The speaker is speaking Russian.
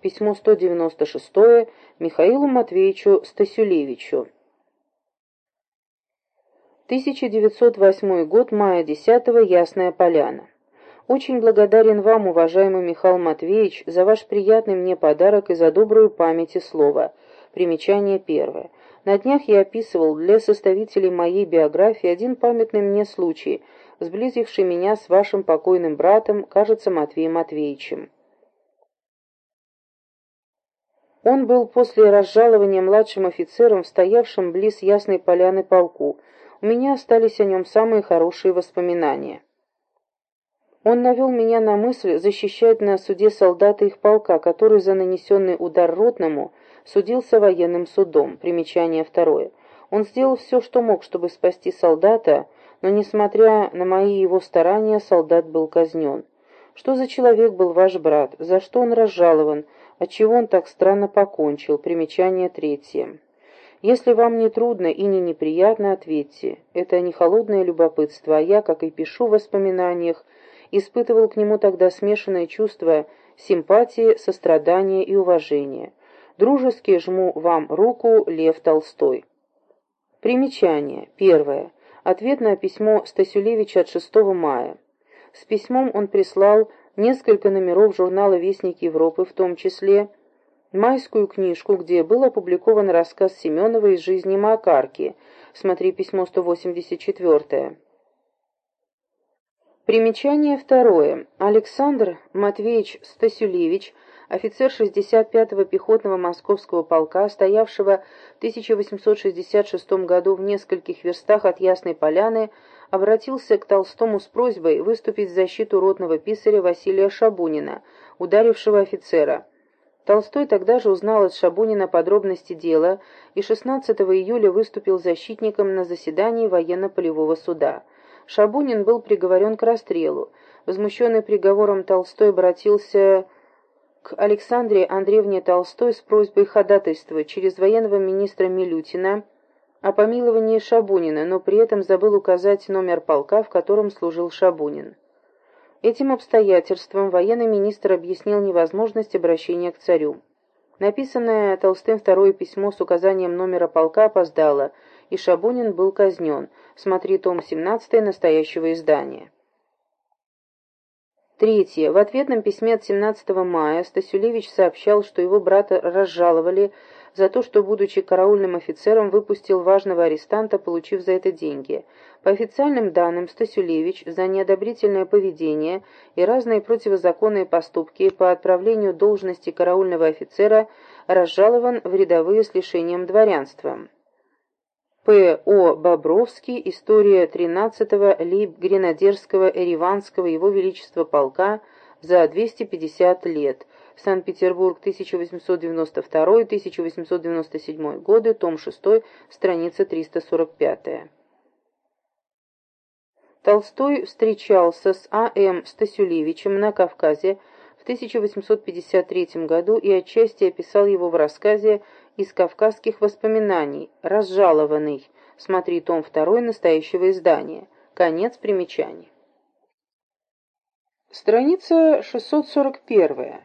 Письмо 196 Михаилу Матвеевичу Стасюлевичу. 1908 год, мая 10 Ясная Поляна. Очень благодарен вам, уважаемый Михаил Матвеевич, за ваш приятный мне подарок и за добрую память и слово. Примечание первое. На днях я описывал для составителей моей биографии один памятный мне случай, сблизивший меня с вашим покойным братом, кажется, Матвеем Матвеевичем. Он был после разжалования младшим офицером, стоявшим близ Ясной Поляны полку. У меня остались о нем самые хорошие воспоминания. Он навел меня на мысль защищать на суде солдата их полка, который за нанесенный удар ротному судился военным судом. Примечание второе. Он сделал все, что мог, чтобы спасти солдата, но, несмотря на мои его старания, солдат был казнен. Что за человек был ваш брат? За что он разжалован? Отчего он так странно покончил? Примечание третье. Если вам не трудно и не неприятно, ответьте. Это не холодное любопытство, а я, как и пишу в воспоминаниях, испытывал к нему тогда смешанное чувство симпатии, сострадания и уважения. Дружески жму вам руку, Лев Толстой. Примечание. Первое. Ответ на письмо Стасюлевича от 6 мая. С письмом он прислал несколько номеров журнала «Вестник Европы», в том числе майскую книжку, где был опубликован рассказ Семенова из жизни Макарки. Смотри письмо 184. Примечание второе. Александр Матвеевич Стасюлевич, офицер 65-го пехотного московского полка, стоявшего в 1866 году в нескольких верстах от Ясной Поляны, обратился к Толстому с просьбой выступить в защиту ротного писаря Василия Шабунина, ударившего офицера. Толстой тогда же узнал от Шабунина подробности дела и 16 июля выступил защитником на заседании военно-полевого суда. Шабунин был приговорен к расстрелу. Возмущенный приговором Толстой обратился к Александре Андреевне Толстой с просьбой ходатайства через военного министра Милютина о помиловании Шабунина, но при этом забыл указать номер полка, в котором служил Шабунин. Этим обстоятельством военный министр объяснил невозможность обращения к царю. Написанное Толстым второе письмо с указанием номера полка опоздало, и Шабунин был казнен. Смотри том 17 настоящего издания. Третье. В ответном письме от 17 мая Стасюлевич сообщал, что его брата разжаловали за то, что, будучи караульным офицером, выпустил важного арестанта, получив за это деньги. По официальным данным, Стасюлевич за неодобрительное поведение и разные противозаконные поступки по отправлению должности караульного офицера разжалован в рядовые с лишением дворянства. П. О. Бобровский. История 13-го лейб-гренадерского Эриванского Его Величества полка за 250 лет. Санкт-Петербург, 1892-1897 годы, том 6, страница 345. Толстой встречался с А.М. Стасюлевичем на Кавказе в 1853 году и отчасти описал его в рассказе «Из кавказских воспоминаний. Разжалованный». Смотри том 2 настоящего издания. Конец примечаний. Страница 641.